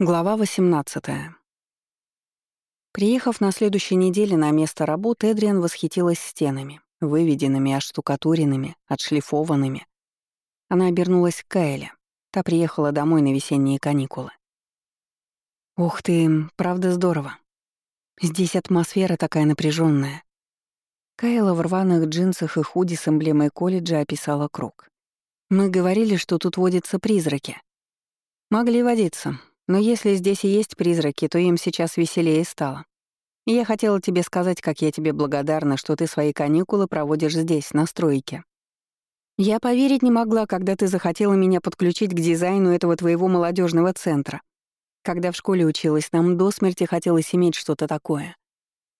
Глава 18. Приехав на следующей неделе на место работы, Эдриан восхитилась стенами, выведенными, оштукатуренными, отшлифованными. Она обернулась к Кайле. Та приехала домой на весенние каникулы. «Ух ты, правда здорово. Здесь атмосфера такая напряженная. Кайла в рваных джинсах и худи с эмблемой колледжа описала круг. «Мы говорили, что тут водятся призраки». «Могли водиться, но если здесь и есть призраки, то им сейчас веселее стало. И я хотела тебе сказать, как я тебе благодарна, что ты свои каникулы проводишь здесь, на стройке. Я поверить не могла, когда ты захотела меня подключить к дизайну этого твоего молодежного центра. Когда в школе училась, нам до смерти хотелось иметь что-то такое.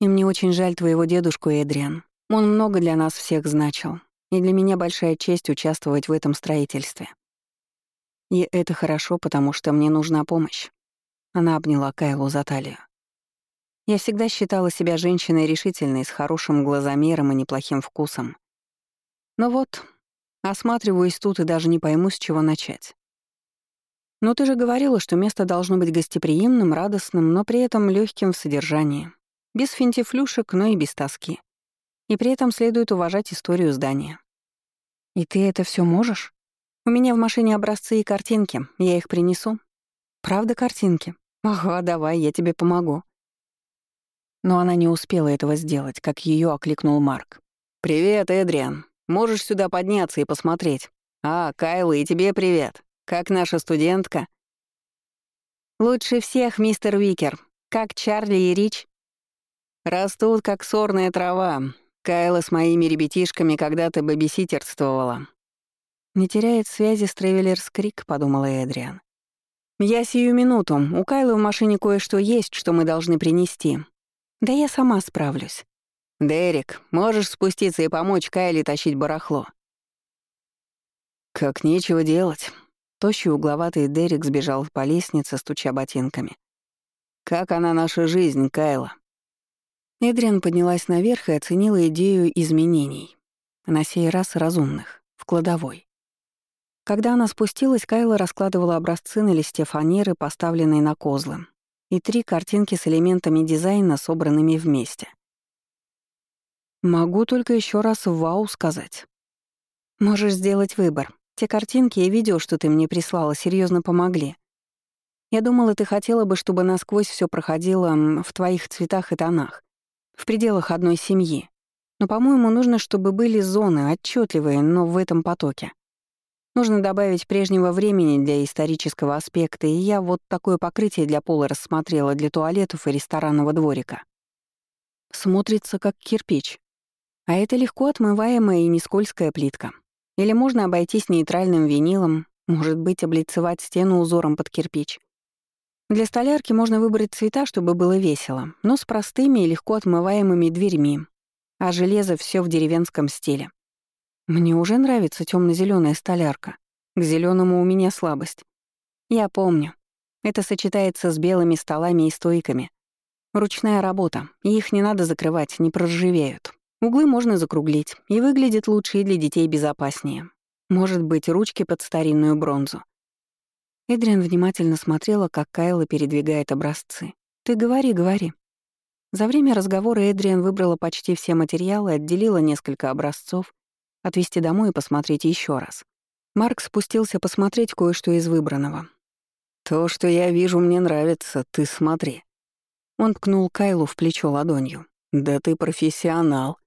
И мне очень жаль твоего дедушку, Эдриан. Он много для нас всех значил. И для меня большая честь участвовать в этом строительстве. И это хорошо, потому что мне нужна помощь. Она обняла Кайлу за талию. Я всегда считала себя женщиной решительной, с хорошим глазомером и неплохим вкусом. Но вот, осматриваюсь тут и даже не пойму, с чего начать. Но ты же говорила, что место должно быть гостеприимным, радостным, но при этом легким в содержании. Без финтифлюшек, но и без тоски. И при этом следует уважать историю здания. И ты это все можешь? У меня в машине образцы и картинки, я их принесу. Правда картинки? Ага, давай, я тебе помогу. Но она не успела этого сделать, как ее окликнул Марк. «Привет, Эдриан. Можешь сюда подняться и посмотреть. А, Кайла, и тебе привет. Как наша студентка?» «Лучше всех, мистер Уикер. Как Чарли и Рич?» «Растут, как сорная трава. Кайла с моими ребятишками когда-то бабиситерствовала. «Не теряет связи с Тревелерс Крик», — подумала Эдриан. «Я сию минуту. У Кайлы в машине кое-что есть, что мы должны принести. Да я сама справлюсь». «Дерек, можешь спуститься и помочь Кайле тащить барахло?» «Как нечего делать». Тощий угловатый Дерек сбежал по лестнице, стуча ботинками. «Как она наша жизнь, Кайла?» Эдриан поднялась наверх и оценила идею изменений. На сей раз разумных, в кладовой. Когда она спустилась, Кайла раскладывала образцы на листе фанеры, поставленные на козлы, и три картинки с элементами дизайна, собранными вместе. Могу только еще раз «вау» сказать. Можешь сделать выбор. Те картинки и видео, что ты мне прислала, серьезно помогли. Я думала, ты хотела бы, чтобы насквозь все проходило в твоих цветах и тонах, в пределах одной семьи. Но, по-моему, нужно, чтобы были зоны, отчетливые, но в этом потоке. Нужно добавить прежнего времени для исторического аспекта, и я вот такое покрытие для пола рассмотрела для туалетов и ресторанного дворика. Смотрится как кирпич. А это легко отмываемая и нескользкая плитка. Или можно обойтись нейтральным винилом, может быть, облицевать стену узором под кирпич. Для столярки можно выбрать цвета, чтобы было весело, но с простыми и легко отмываемыми дверьми. А железо все в деревенском стиле. Мне уже нравится темно-зеленая столярка. К зеленому у меня слабость. Я помню. Это сочетается с белыми столами и стойками. Ручная работа, и их не надо закрывать, не проржавеют. Углы можно закруглить, и выглядит лучше и для детей безопаснее. Может быть, ручки под старинную бронзу. Эдриан внимательно смотрела, как Кайла передвигает образцы. «Ты говори, говори». За время разговора Эдриан выбрала почти все материалы, отделила несколько образцов, Отвезти домой и посмотреть еще раз. Марк спустился посмотреть кое-что из выбранного. «То, что я вижу, мне нравится, ты смотри». Он ткнул Кайлу в плечо ладонью. «Да ты профессионал».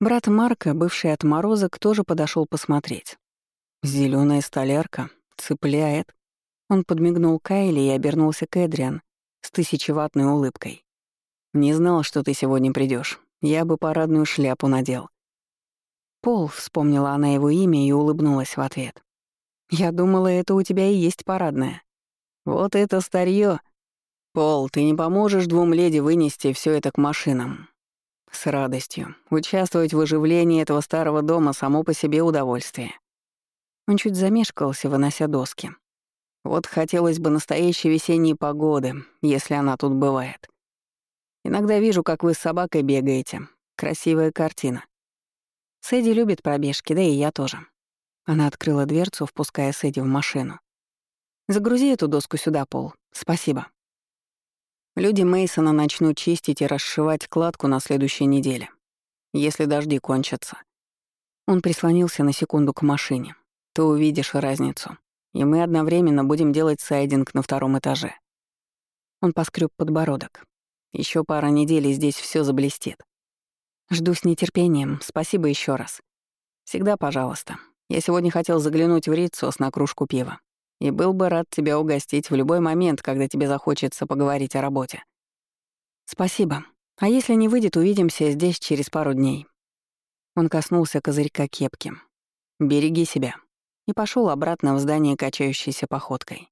Брат Марка, бывший отморозок, тоже подошел посмотреть. Зеленая столярка. Цепляет». Он подмигнул Кайле и обернулся к Эдриан с тысячеватной улыбкой. «Не знал, что ты сегодня придешь. Я бы парадную шляпу надел». Пол, вспомнила она его имя и улыбнулась в ответ. «Я думала, это у тебя и есть парадная». «Вот это старье. Пол, ты не поможешь двум леди вынести все это к машинам?» «С радостью. Участвовать в оживлении этого старого дома само по себе удовольствие». Он чуть замешкался, вынося доски. «Вот хотелось бы настоящей весенней погоды, если она тут бывает. Иногда вижу, как вы с собакой бегаете. Красивая картина. Сэдди любит пробежки, да и я тоже. Она открыла дверцу, впуская Сэдди в машину. Загрузи эту доску сюда, Пол. Спасибо. Люди Мейсона начнут чистить и расшивать кладку на следующей неделе, если дожди кончатся. Он прислонился на секунду к машине. Ты увидишь разницу. И мы одновременно будем делать сайдинг на втором этаже. Он поскреб подбородок. Еще пара недель, и здесь все заблестит. Жду с нетерпением. Спасибо еще раз. Всегда пожалуйста. Я сегодня хотел заглянуть в Ритсос на кружку пива. И был бы рад тебя угостить в любой момент, когда тебе захочется поговорить о работе. Спасибо. А если не выйдет, увидимся здесь через пару дней. Он коснулся козырька кепки. Береги себя. И пошел обратно в здание качающейся походкой.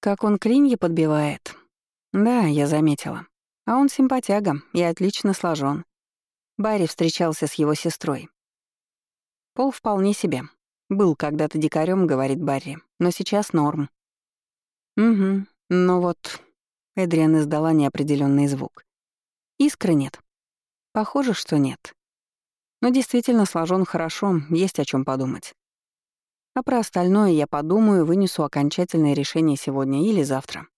Как он клинья подбивает. Да, я заметила. А он симпатяга и отлично сложен. Барри встречался с его сестрой. Пол вполне себе. Был когда-то дикарем, говорит Барри, но сейчас норм. Угу, но вот... Эдриан издала неопределенный звук. Искры нет. Похоже, что нет. Но действительно сложен хорошо, есть о чем подумать. А про остальное я подумаю, вынесу окончательное решение сегодня или завтра.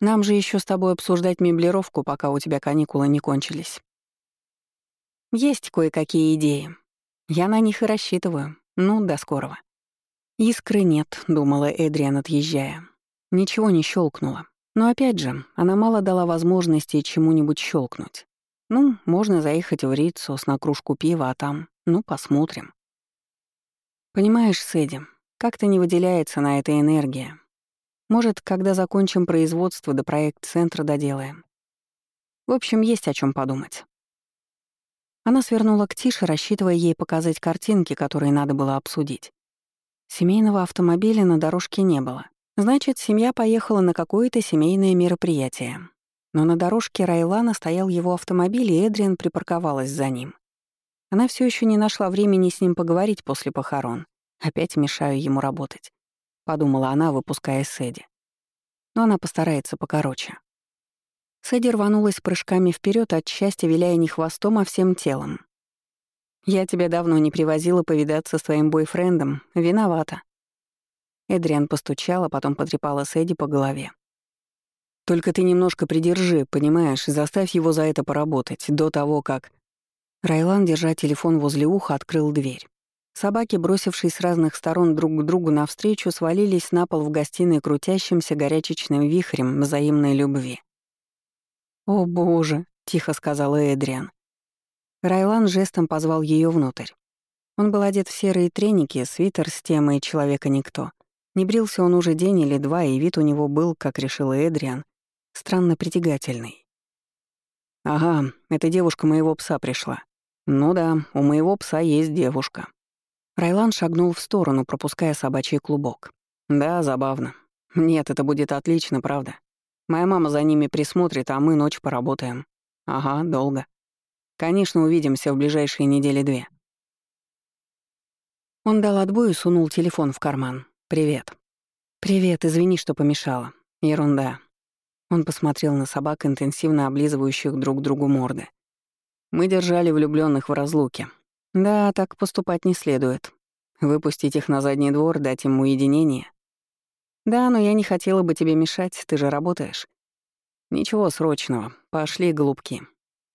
Нам же еще с тобой обсуждать меблировку, пока у тебя каникулы не кончились. Есть кое-какие идеи. Я на них и рассчитываю. Ну, до скорого. Искры нет, думала Эдриан, отъезжая. Ничего не щелкнуло. Но опять же, она мало дала возможности чему-нибудь щелкнуть. Ну, можно заехать в Рицус на кружку пива, а там, ну, посмотрим. Понимаешь, Сэдди, как-то не выделяется на это энергия. Может, когда закончим производство, до проект центра доделаем. В общем, есть о чем подумать. Она свернула к Тише, рассчитывая ей показать картинки, которые надо было обсудить. Семейного автомобиля на дорожке не было. Значит, семья поехала на какое-то семейное мероприятие. Но на дорожке Райлана стоял его автомобиль, и Эдриан припарковалась за ним. Она все еще не нашла времени с ним поговорить после похорон. Опять мешаю ему работать. Подумала она, выпуская Сэдди. Но она постарается покороче. Сэдди рванулась прыжками вперед от счастья, виляя не хвостом, а всем телом. «Я тебя давно не привозила повидаться с твоим бойфрендом. Виновата». Эдриан постучала, потом потрепала Сэдди по голове. «Только ты немножко придержи, понимаешь, заставь его за это поработать, до того, как...» Райлан, держа телефон возле уха, открыл дверь. Собаки, бросившись с разных сторон друг к другу навстречу, свалились на пол в гостиной крутящимся горячечным вихрем взаимной любви. «О, боже!» — тихо сказала Эдриан. Райлан жестом позвал ее внутрь. Он был одет в серые треники, свитер с темой «Человека-никто». Не брился он уже день или два, и вид у него был, как решила Эдриан, странно притягательный. «Ага, эта девушка моего пса пришла. Ну да, у моего пса есть девушка». Райлан шагнул в сторону, пропуская собачий клубок. «Да, забавно. Нет, это будет отлично, правда. Моя мама за ними присмотрит, а мы ночь поработаем. Ага, долго. Конечно, увидимся в ближайшие недели две. Он дал отбой и сунул телефон в карман. «Привет». «Привет, извини, что помешала. Ерунда». Он посмотрел на собак, интенсивно облизывающих друг другу морды. «Мы держали влюбленных в разлуке. Да, так поступать не следует. Выпустить их на задний двор, дать им уединение. «Да, но я не хотела бы тебе мешать, ты же работаешь». «Ничего срочного. Пошли, голубки».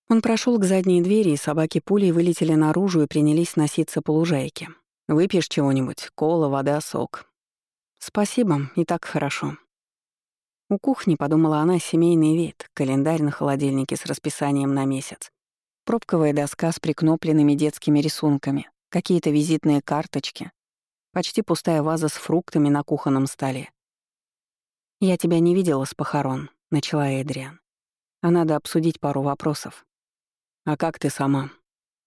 Он прошел к задней двери, и собаки пулей вылетели наружу и принялись носиться по лужайке. «Выпьешь чего-нибудь? Кола, вода, сок». «Спасибо, и так хорошо». У кухни, подумала она, семейный вид, календарь на холодильнике с расписанием на месяц, пробковая доска с прикнопленными детскими рисунками, какие-то визитные карточки, почти пустая ваза с фруктами на кухонном столе. «Я тебя не видела с похорон», — начала Эдриан. «А надо обсудить пару вопросов». «А как ты сама?»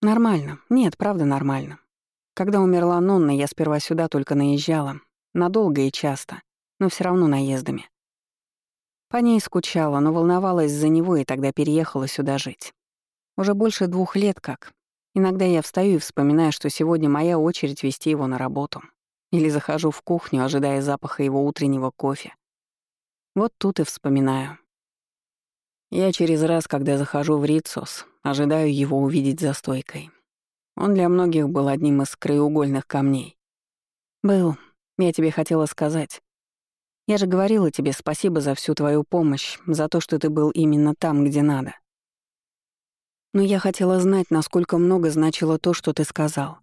«Нормально. Нет, правда нормально. Когда умерла Нонна, я сперва сюда только наезжала. Надолго и часто, но все равно наездами. По ней скучала, но волновалась за него и тогда переехала сюда жить. Уже больше двух лет как. Иногда я встаю и вспоминаю, что сегодня моя очередь вести его на работу. Или захожу в кухню, ожидая запаха его утреннего кофе. Вот тут и вспоминаю. Я через раз, когда захожу в Рицос, ожидаю его увидеть за стойкой. Он для многих был одним из краеугольных камней. Был, я тебе хотела сказать. Я же говорила тебе спасибо за всю твою помощь, за то, что ты был именно там, где надо. Но я хотела знать, насколько много значило то, что ты сказал.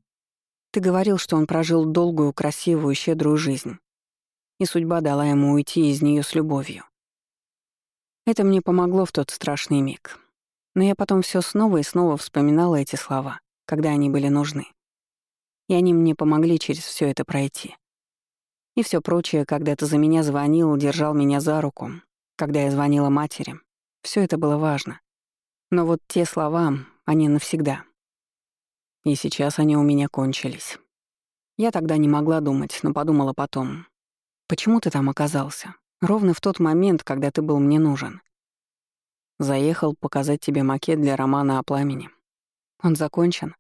Ты говорил, что он прожил долгую, красивую, щедрую жизнь. И судьба дала ему уйти из нее с любовью. Это мне помогло в тот страшный миг. Но я потом все снова и снова вспоминала эти слова, когда они были нужны. И они мне помогли через все это пройти. И все прочее, когда ты за меня звонил, держал меня за руку, когда я звонила матери, все это было важно. Но вот те слова, они навсегда. И сейчас они у меня кончились. Я тогда не могла думать, но подумала потом. Почему ты там оказался? Ровно в тот момент, когда ты был мне нужен. Заехал показать тебе макет для романа о пламени. Он закончен?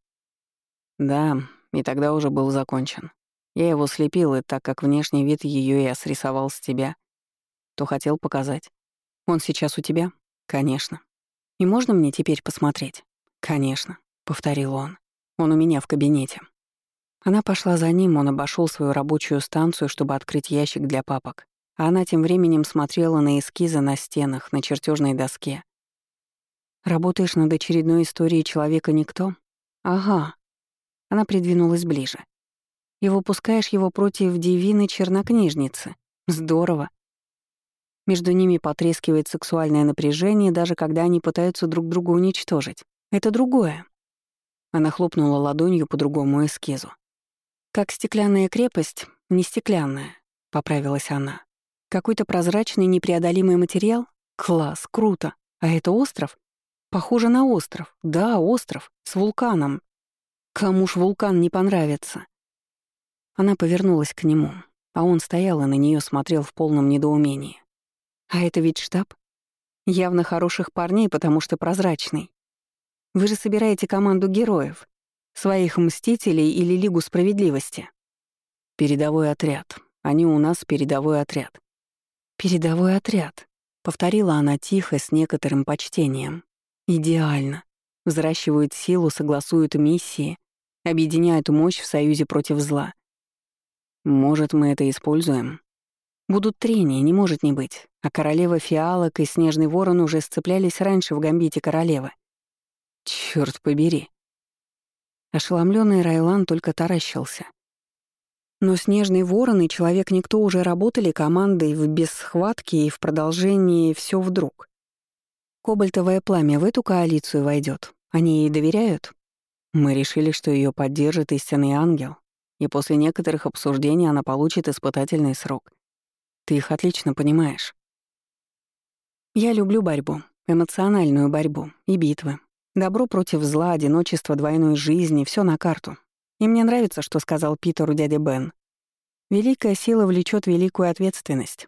Да, и тогда уже был закончен. Я его слепил, и так как внешний вид ее я срисовал с тебя, то хотел показать. Он сейчас у тебя? Конечно. И можно мне теперь посмотреть? Конечно, повторил он. Он у меня в кабинете. Она пошла за ним, он обошел свою рабочую станцию, чтобы открыть ящик для папок. А она тем временем смотрела на эскизы на стенах, на чертежной доске. «Работаешь над очередной историей человека-никто?» «Ага». Она придвинулась ближе. «И выпускаешь его против дивины чернокнижницы. Здорово. Между ними потрескивает сексуальное напряжение, даже когда они пытаются друг друга уничтожить. Это другое. Она хлопнула ладонью по другому эскизу. «Как стеклянная крепость, не стеклянная», — поправилась она. «Какой-то прозрачный непреодолимый материал? Класс, круто. А это остров? Похоже на остров. Да, остров. С вулканом. Кому ж вулкан не понравится?» Она повернулась к нему, а он стоял и на нее смотрел в полном недоумении. А это ведь штаб? Явно хороших парней, потому что прозрачный. Вы же собираете команду героев, своих мстителей или Лигу справедливости. Передовой отряд. Они у нас передовой отряд. Передовой отряд. Повторила она тихо, с некоторым почтением. Идеально. Взращивают силу, согласуют миссии, объединяют мощь в союзе против зла. Может, мы это используем? Будут трения, не может не быть. А королева фиалок и снежный ворон уже сцеплялись раньше в гамбите королевы. Черт побери. Ошеломленный Райлан только таращился. Но снежный ворон и человек никто уже работали командой в бесхватке и в продолжении все вдруг. Кобальтовое пламя в эту коалицию войдет. Они ей доверяют? Мы решили, что ее поддержит истинный ангел, и после некоторых обсуждений она получит испытательный срок. Ты их отлично понимаешь. Я люблю борьбу, эмоциональную борьбу и битвы. Добро против зла, одиночество двойной жизни — все на карту. И мне нравится, что сказал Питеру дядя Бен. Великая сила влечет великую ответственность.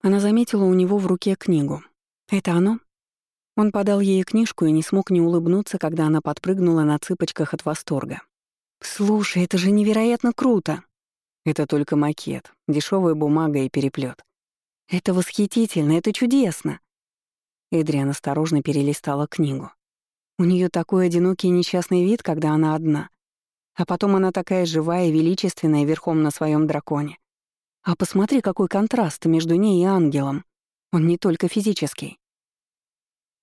Она заметила у него в руке книгу. «Это оно?» Он подал ей книжку и не смог не улыбнуться, когда она подпрыгнула на цыпочках от восторга. «Слушай, это же невероятно круто!» Это только макет, дешевая бумага и переплет. Это восхитительно, это чудесно. Эдриан осторожно перелистала книгу. У нее такой одинокий и несчастный вид, когда она одна. А потом она такая живая и величественная верхом на своем драконе. А посмотри, какой контраст между ней и ангелом. Он не только физический.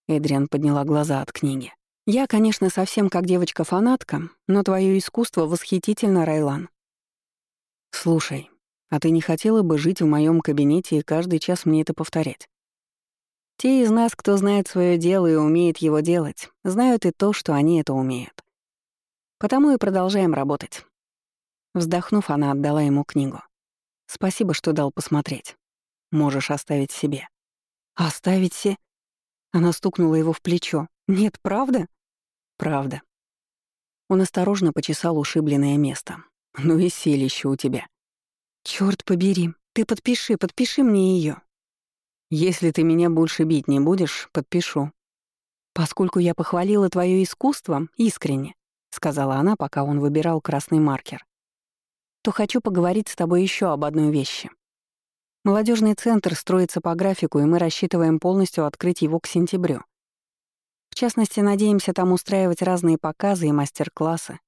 Эдриан подняла глаза от книги. «Я, конечно, совсем как девочка-фанатка, но твое искусство восхитительно, Райлан. «Слушай, а ты не хотела бы жить в моем кабинете и каждый час мне это повторять?» Те из нас, кто знает свое дело и умеет его делать, знают и то, что они это умеют. Потому и продолжаем работать. Вздохнув, она отдала ему книгу. «Спасибо, что дал посмотреть. Можешь оставить себе». «Оставить се...» Она стукнула его в плечо. «Нет, правда?» «Правда». Он осторожно почесал ушибленное место. Ну и селище у тебя. Черт побери, ты подпиши, подпиши мне ее. Если ты меня больше бить не будешь, подпишу. Поскольку я похвалила твое искусство искренне, сказала она, пока он выбирал красный маркер, то хочу поговорить с тобой еще об одной вещи. Молодежный центр строится по графику, и мы рассчитываем полностью открыть его к сентябрю. В частности, надеемся там устраивать разные показы и мастер-классы,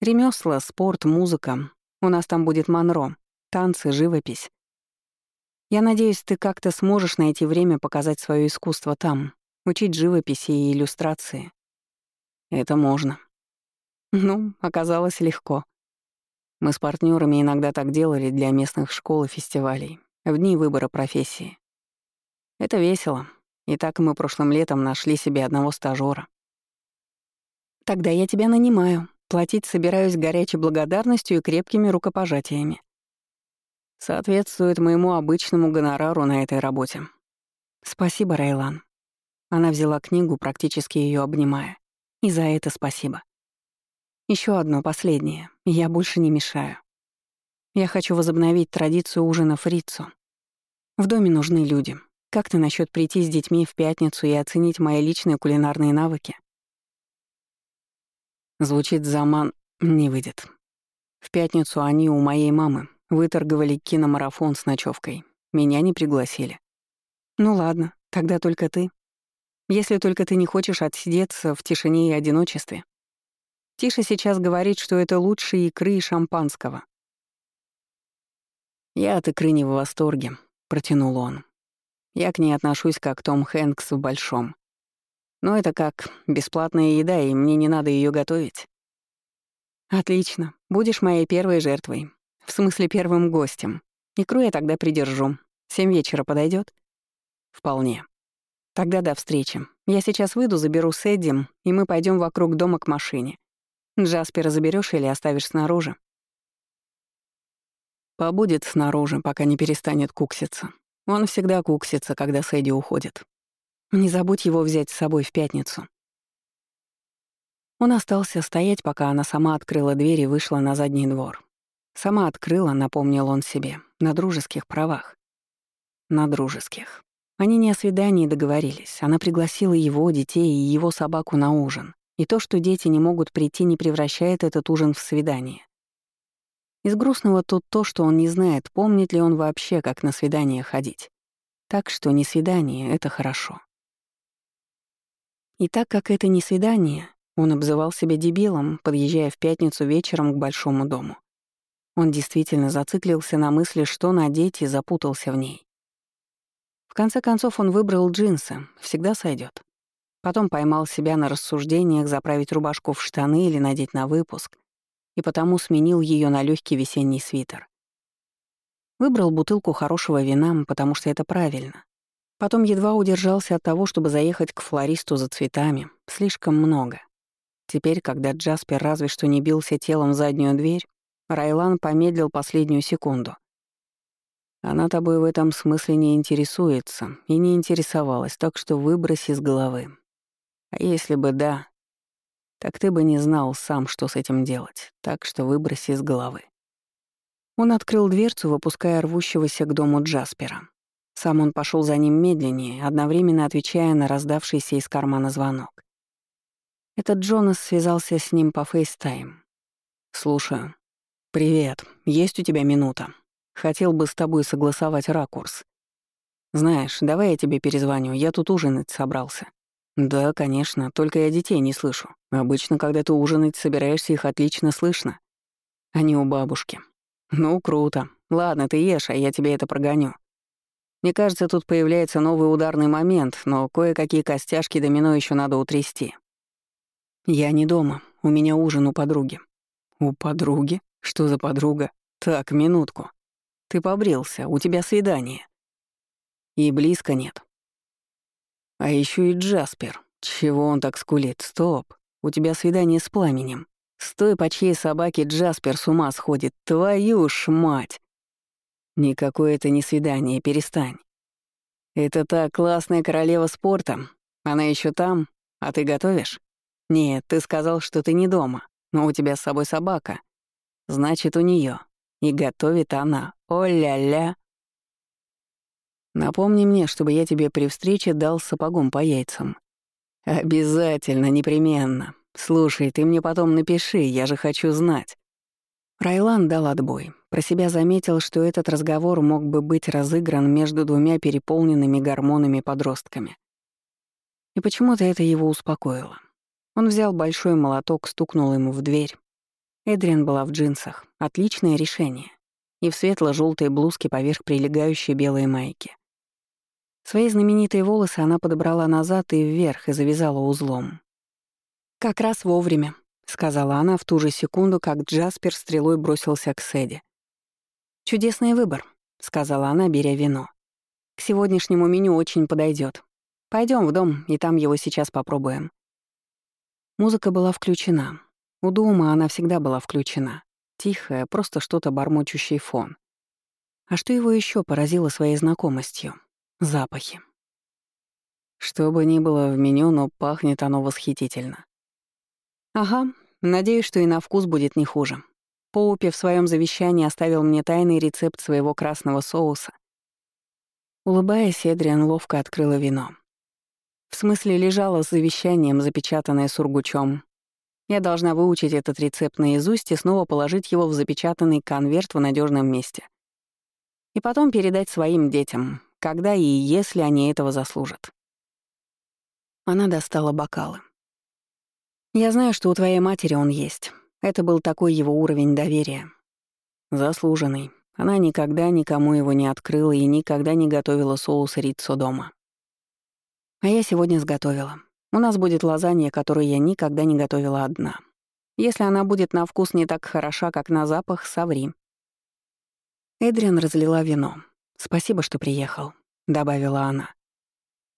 Ремесла, спорт, музыка. У нас там будет Монро, танцы, живопись. Я надеюсь, ты как-то сможешь найти время показать свое искусство там, учить живописи и иллюстрации. Это можно. Ну, оказалось легко. Мы с партнерами иногда так делали для местных школ и фестивалей, в дни выбора профессии. Это весело. И так мы прошлым летом нашли себе одного стажера. Тогда я тебя нанимаю. Платить собираюсь горячей благодарностью и крепкими рукопожатиями. Соответствует моему обычному гонорару на этой работе. Спасибо, Райлан. Она взяла книгу, практически ее обнимая. И за это спасибо. Еще одно, последнее. Я больше не мешаю. Я хочу возобновить традицию ужина фрицу. В доме нужны люди. Как ты насчет прийти с детьми в пятницу и оценить мои личные кулинарные навыки? Звучит заман не выйдет. В пятницу они у моей мамы выторговали киномарафон с ночевкой. Меня не пригласили. Ну ладно, тогда только ты. Если только ты не хочешь отсидеться в тишине и одиночестве. Тиша сейчас говорит, что это лучшие икры и шампанского. «Я от икры не в восторге», — протянул он. «Я к ней отношусь как Том Хэнкс в «Большом». Но это как бесплатная еда, и мне не надо ее готовить. Отлично. Будешь моей первой жертвой. В смысле, первым гостем. Икру я тогда придержу. Семь вечера подойдет? Вполне. Тогда до встречи. Я сейчас выйду, заберу Сэдди, и мы пойдем вокруг дома к машине. Джаспера заберешь или оставишь снаружи? Побудет снаружи, пока не перестанет кукситься. Он всегда куксится, когда Сэдди уходит. Не забудь его взять с собой в пятницу. Он остался стоять, пока она сама открыла дверь и вышла на задний двор. Сама открыла, напомнил он себе, на дружеских правах. На дружеских. Они не о свидании договорились. Она пригласила его, детей и его собаку на ужин. И то, что дети не могут прийти, не превращает этот ужин в свидание. Из грустного тут то, что он не знает, помнит ли он вообще, как на свидание ходить. Так что не свидание — это хорошо. И так как это не свидание, он обзывал себя дебилом, подъезжая в пятницу вечером к большому дому. Он действительно зациклился на мысли, что надеть, и запутался в ней. В конце концов он выбрал джинсы, всегда сойдет. Потом поймал себя на рассуждениях заправить рубашку в штаны или надеть на выпуск, и потому сменил ее на легкий весенний свитер. Выбрал бутылку хорошего вина, потому что это правильно. Потом едва удержался от того, чтобы заехать к флористу за цветами. Слишком много. Теперь, когда Джаспер разве что не бился телом в заднюю дверь, Райлан помедлил последнюю секунду. Она тобой в этом смысле не интересуется и не интересовалась, так что выбрось из головы. А если бы да, так ты бы не знал сам, что с этим делать, так что выбрось из головы. Он открыл дверцу, выпуская рвущегося к дому Джаспера. Сам он пошел за ним медленнее, одновременно отвечая на раздавшийся из кармана звонок. Это Джонас связался с ним по FaceTime. «Слушаю. Привет. Есть у тебя минута? Хотел бы с тобой согласовать ракурс. Знаешь, давай я тебе перезвоню, я тут ужинать собрался». «Да, конечно, только я детей не слышу. Обычно, когда ты ужинать собираешься, их отлично слышно. Они у бабушки. Ну, круто. Ладно, ты ешь, а я тебе это прогоню. Мне кажется, тут появляется новый ударный момент, но кое-какие костяшки домино еще надо утрясти. Я не дома, у меня ужин у подруги. У подруги? Что за подруга? Так, минутку. Ты побрился, у тебя свидание. И близко нет. А еще и Джаспер. Чего он так скулит? Стоп. У тебя свидание с пламенем. Стой, по чьей собаке Джаспер с ума сходит. Твою ж мать! Никакое это не свидание, перестань. Это та классная королева спорта. Она еще там, а ты готовишь? Нет, ты сказал, что ты не дома, но у тебя с собой собака. Значит, у нее. И готовит она. О-ля-ля. Напомни мне, чтобы я тебе при встрече дал сапогом по яйцам. Обязательно, непременно. Слушай, ты мне потом напиши, я же хочу знать. Райлан дал отбой. Про себя заметил, что этот разговор мог бы быть разыгран между двумя переполненными гормонами подростками. И почему-то это его успокоило. Он взял большой молоток, стукнул ему в дверь. Эдриан была в джинсах. Отличное решение. и в светло-желтой блузке поверх прилегающей белой майки. Свои знаменитые волосы она подобрала назад и вверх и завязала узлом. «Как раз вовремя», — сказала она в ту же секунду, как Джаспер стрелой бросился к Сэдди. «Чудесный выбор», — сказала она, беря вино. «К сегодняшнему меню очень подойдет. Пойдем в дом, и там его сейчас попробуем». Музыка была включена. У дома она всегда была включена. Тихая, просто что-то бормочущий фон. А что его еще поразило своей знакомостью? Запахи. Что бы ни было в меню, но пахнет оно восхитительно. Ага, надеюсь, что и на вкус будет не хуже. Поупи в своем завещании оставил мне тайный рецепт своего красного соуса. Улыбаясь, Эдриан ловко открыла вино. В смысле, лежала с завещанием, запечатанное сургучом, я должна выучить этот рецепт наизусть и снова положить его в запечатанный конверт в надежном месте. И потом передать своим детям, когда и если они этого заслужат. Она достала бокалы. «Я знаю, что у твоей матери он есть. Это был такой его уровень доверия. Заслуженный. Она никогда никому его не открыла и никогда не готовила соус риццо дома. А я сегодня сготовила. У нас будет лазанья, которую я никогда не готовила одна. Если она будет на вкус не так хороша, как на запах, соври. Эдриан разлила вино. «Спасибо, что приехал», — добавила она.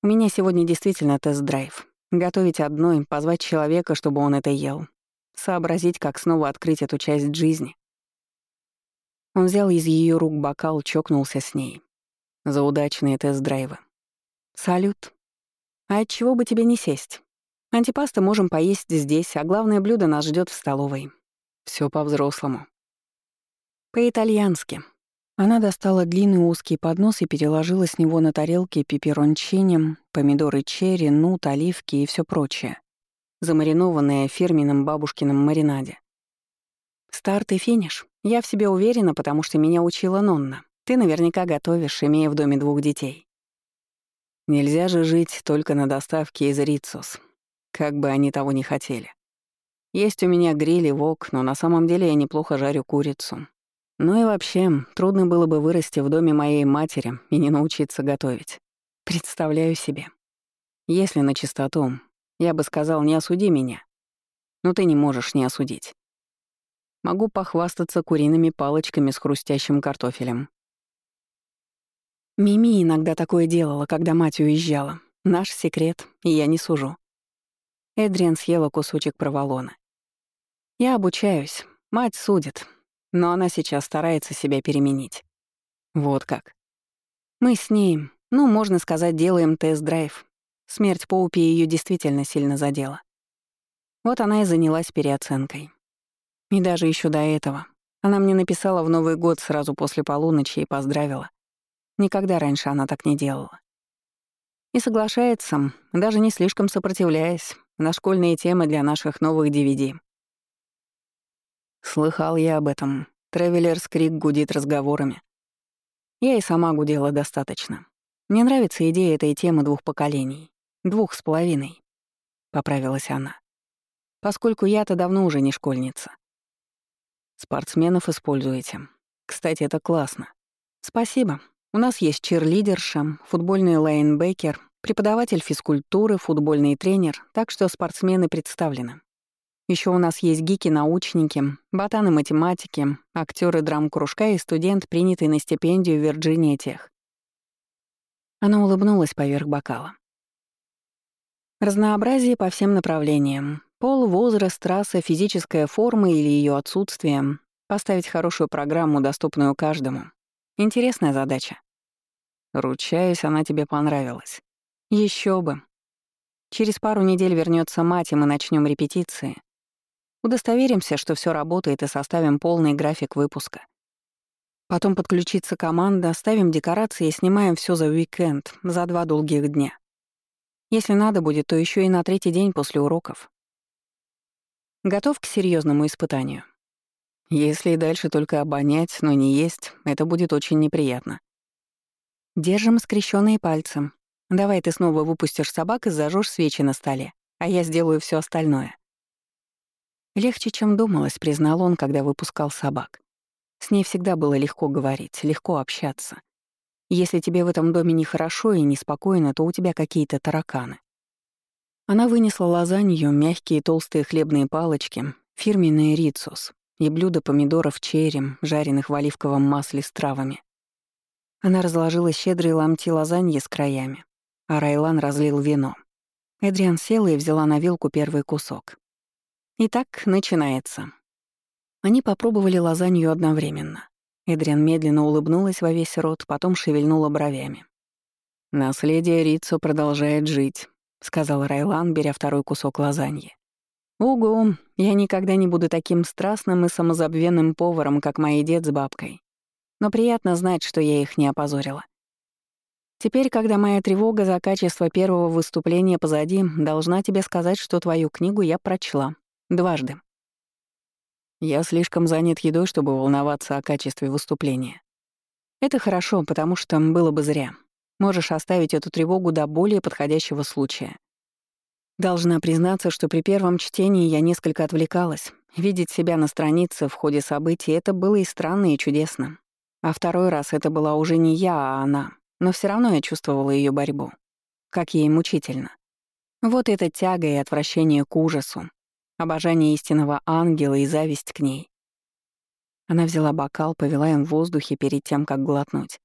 «У меня сегодня действительно тест-драйв. Готовить одной, позвать человека, чтобы он это ел. Сообразить, как снова открыть эту часть жизни». Он взял из ее рук бокал, чокнулся с ней. За удачные тест-драйвы. «Салют», а от чего бы тебе не сесть? Антипасты можем поесть здесь, а главное блюдо нас ждет в столовой. Все по-взрослому. По-итальянски. Она достала длинный узкий поднос и переложила с него на тарелки пепперончини, помидоры черри, нут, оливки и все прочее, замаринованное в фирменном бабушкином маринаде. Старт и финиш. Я в себе уверена, потому что меня учила Нонна. Ты наверняка готовишь, имея в доме двух детей. Нельзя же жить только на доставке из Рицус, как бы они того не хотели. Есть у меня гриль и вок, но на самом деле я неплохо жарю курицу. Ну и вообще, трудно было бы вырасти в доме моей матери и не научиться готовить. Представляю себе. Если на чистоту, я бы сказал, не осуди меня. Но ты не можешь не осудить. Могу похвастаться куриными палочками с хрустящим картофелем. Мими иногда такое делала, когда мать уезжала. Наш секрет, и я не сужу. Эдриан съела кусочек проволона. Я обучаюсь, мать судит, но она сейчас старается себя переменить. Вот как. Мы с ней, ну, можно сказать, делаем тест-драйв. Смерть Поупи ее действительно сильно задела. Вот она и занялась переоценкой. И даже еще до этого. Она мне написала в Новый год сразу после полуночи и поздравила. Никогда раньше она так не делала. И соглашается, даже не слишком сопротивляясь, на школьные темы для наших новых DVD. Слыхал я об этом. Тревелерс Крик гудит разговорами. Я и сама гудела достаточно. Мне нравится идея этой темы двух поколений. Двух с половиной. Поправилась она. Поскольку я-то давно уже не школьница. Спортсменов используете. Кстати, это классно. Спасибо. У нас есть чирлидерша, футбольный лайнбекер, преподаватель физкультуры, футбольный тренер, так что спортсмены представлены. Еще у нас есть гики-научники, ботаны-математики, актеры драм-кружка и студент, принятый на стипендию в Вирджиния Тех. Она улыбнулась поверх бокала. Разнообразие по всем направлениям. Пол, возраст, трасса, физическая форма или ее отсутствие. Поставить хорошую программу, доступную каждому. Интересная задача. Ручаюсь, она тебе понравилась. Еще бы. Через пару недель вернется мать, и мы начнем репетиции. Удостоверимся, что все работает, и составим полный график выпуска. Потом подключится команда, ставим декорации и снимаем все за уикенд, за два долгих дня. Если надо будет, то еще и на третий день после уроков. Готов к серьезному испытанию? Если и дальше только обонять, но не есть, это будет очень неприятно. Держим скрещенные пальцы. Давай ты снова выпустишь собак и зажжешь свечи на столе, а я сделаю все остальное. Легче, чем думалось, признал он, когда выпускал собак. С ней всегда было легко говорить, легко общаться. Если тебе в этом доме нехорошо и неспокойно, то у тебя какие-то тараканы. Она вынесла лазанью, мягкие толстые хлебные палочки, фирменный рицус и блюдо помидоров черем, жареных в оливковом масле с травами. Она разложила щедрые ломти лазаньи с краями, а Райлан разлил вино. Эдриан села и взяла на вилку первый кусок. Итак, начинается. Они попробовали лазанью одновременно. Эдриан медленно улыбнулась во весь рот, потом шевельнула бровями. «Наследие Рицо продолжает жить», — сказал Райлан, беря второй кусок лазаньи. «Угу, я никогда не буду таким страстным и самозабвенным поваром, как мои дед с бабкой. Но приятно знать, что я их не опозорила. Теперь, когда моя тревога за качество первого выступления позади, должна тебе сказать, что твою книгу я прочла. Дважды. Я слишком занят едой, чтобы волноваться о качестве выступления. Это хорошо, потому что было бы зря. Можешь оставить эту тревогу до более подходящего случая. Должна признаться, что при первом чтении я несколько отвлекалась. Видеть себя на странице в ходе событий — это было и странно, и чудесно. А второй раз это была уже не я, а она. Но все равно я чувствовала ее борьбу. Как ей мучительно. Вот эта тяга и отвращение к ужасу, обожание истинного ангела и зависть к ней. Она взяла бокал, повела им в воздухе перед тем, как глотнуть.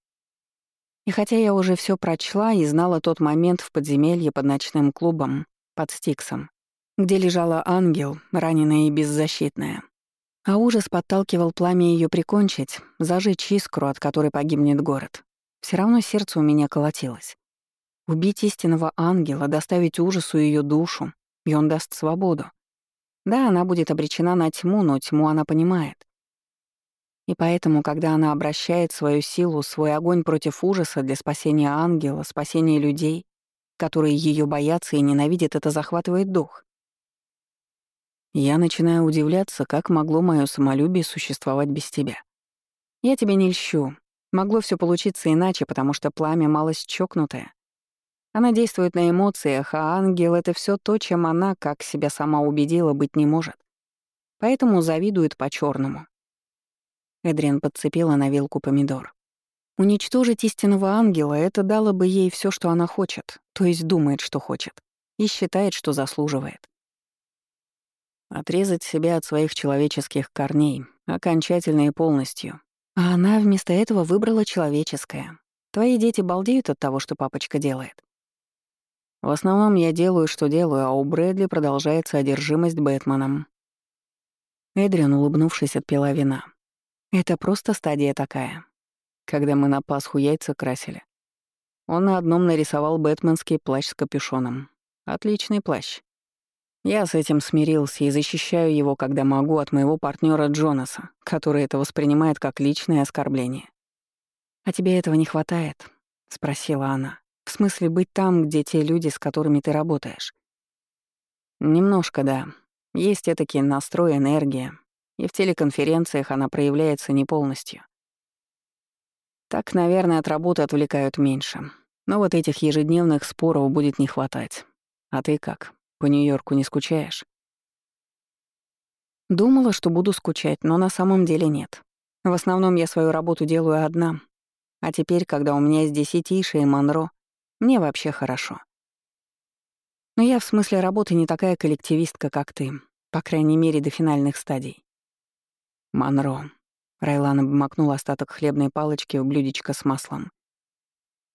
И хотя я уже все прочла и знала тот момент в подземелье под ночным клубом, под Стиксом, где лежала ангел, раненая и беззащитная, а ужас подталкивал пламя ее прикончить, зажечь искру, от которой погибнет город, все равно сердце у меня колотилось. Убить истинного ангела, доставить ужасу ее душу, и он даст свободу. Да, она будет обречена на тьму, но тьму она понимает. И поэтому, когда она обращает свою силу, свой огонь против ужаса для спасения ангела, спасения людей, которые ее боятся и ненавидят, это захватывает дух. Я начинаю удивляться, как могло мое самолюбие существовать без тебя. Я тебе не льщу. Могло все получиться иначе, потому что пламя малость чокнутое. Она действует на эмоциях, а ангел — это все то, чем она, как себя сама убедила, быть не может. Поэтому завидует по черному Эдриан подцепила на вилку помидор. Уничтожить истинного ангела — это дало бы ей все, что она хочет, то есть думает, что хочет, и считает, что заслуживает. Отрезать себя от своих человеческих корней, окончательно и полностью. А она вместо этого выбрала человеческое. Твои дети балдеют от того, что папочка делает. В основном я делаю, что делаю, а у Брэдли продолжается одержимость Бэтменом. Эдриан, улыбнувшись, отпила вина. Это просто стадия такая. Когда мы на Пасху яйца красили. Он на одном нарисовал бэтменский плащ с капюшоном. Отличный плащ. Я с этим смирился и защищаю его, когда могу, от моего партнера Джонаса, который это воспринимает как личное оскорбление. «А тебе этого не хватает?» — спросила она. В смысле, быть там, где те люди, с которыми ты работаешь? Немножко, да. Есть этакий настрой, энергия. И в телеконференциях она проявляется не полностью. Так, наверное, от работы отвлекают меньше. Но вот этих ежедневных споров будет не хватать. А ты как, по Нью-Йорку не скучаешь? Думала, что буду скучать, но на самом деле нет. В основном я свою работу делаю одна. А теперь, когда у меня здесь и Тиша, и Монро, мне вообще хорошо. Но я в смысле работы не такая коллективистка, как ты, по крайней мере, до финальных стадий. Монро. Райлан обмакнул остаток хлебной палочки в блюдечко с маслом.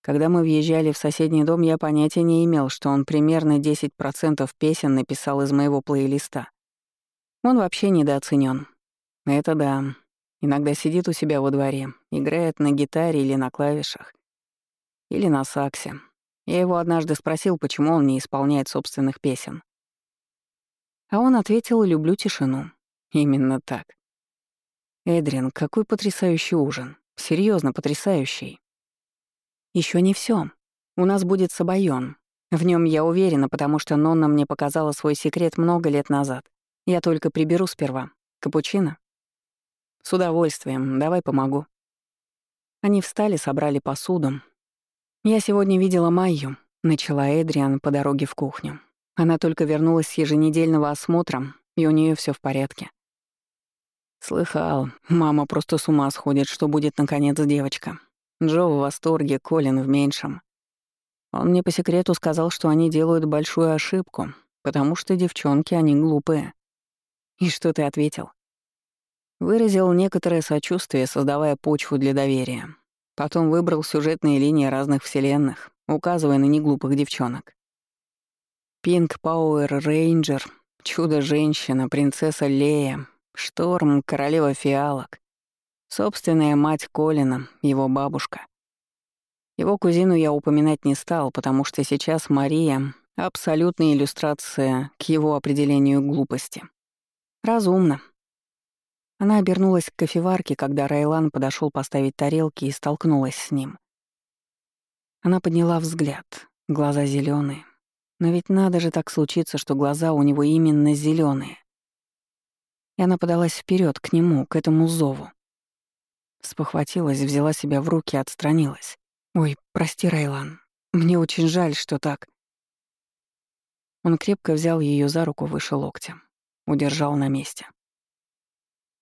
Когда мы въезжали в соседний дом, я понятия не имел, что он примерно 10% песен написал из моего плейлиста. Он вообще недооценен. Это да. Иногда сидит у себя во дворе, играет на гитаре или на клавишах. Или на саксе. Я его однажды спросил, почему он не исполняет собственных песен. А он ответил «люблю тишину». Именно так. Эдрин, какой потрясающий ужин. Серьезно потрясающий. Еще не все. У нас будет сабайон. В нем я уверена, потому что Нонна мне показала свой секрет много лет назад. Я только приберу сперва. Капучино? С удовольствием. Давай помогу. Они встали, собрали посуду. Я сегодня видела Майю, начала Эдриан по дороге в кухню. Она только вернулась с еженедельного осмотра, и у нее все в порядке. Слыхал, мама просто с ума сходит, что будет наконец девочка. Джо в восторге, Колин в меньшем. Он мне по секрету сказал, что они делают большую ошибку, потому что девчонки, они глупые. И что ты ответил? Выразил некоторое сочувствие, создавая почву для доверия. Потом выбрал сюжетные линии разных вселенных, указывая на неглупых девчонок. Пинк Пауэр Рейнджер, Чудо-женщина, принцесса Лея, Шторм, королева фиалок, собственная мать Колина, его бабушка. Его кузину я упоминать не стал, потому что сейчас Мария — абсолютная иллюстрация к его определению глупости. Разумно. Она обернулась к кофеварке, когда Райлан подошел поставить тарелки и столкнулась с ним. Она подняла взгляд, глаза зеленые. Но ведь надо же так случиться, что глаза у него именно зеленые. И она подалась вперед к нему, к этому зову. Спохватилась, взяла себя в руки, отстранилась. «Ой, прости, Райлан. Мне очень жаль, что так». Он крепко взял ее за руку выше локтя. Удержал на месте.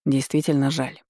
Действительно жаль.